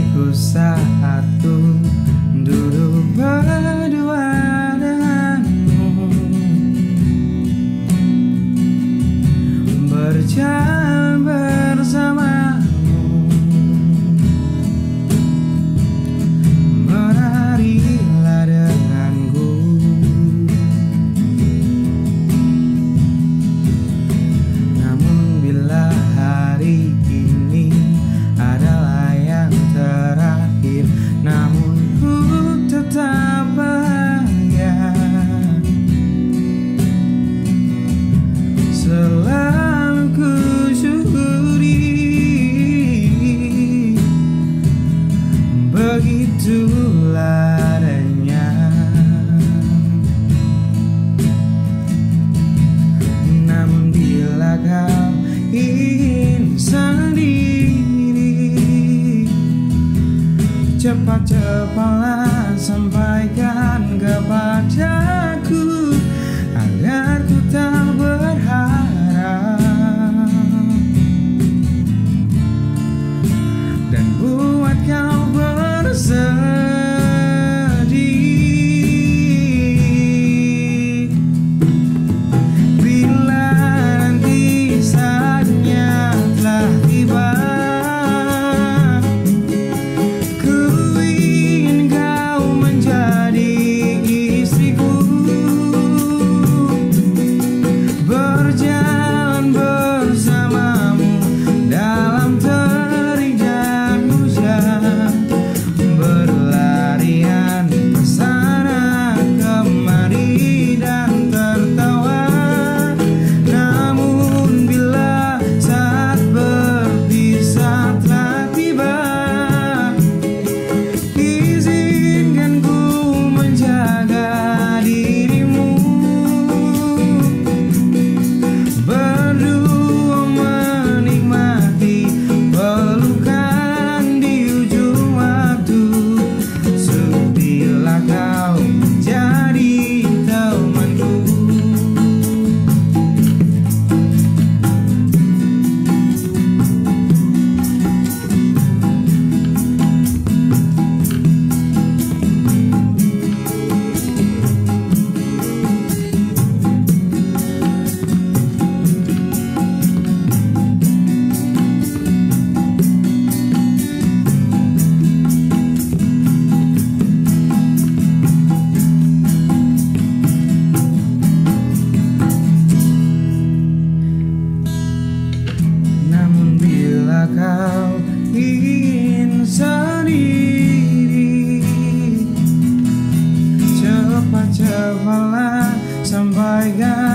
hatiku saat ku duduk berdua denganmu. Berjalan tularannya Namun bila kau ingin sendiri Cepat-cepatlah sampaikan kepada kepala sampai garis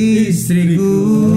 estrigou.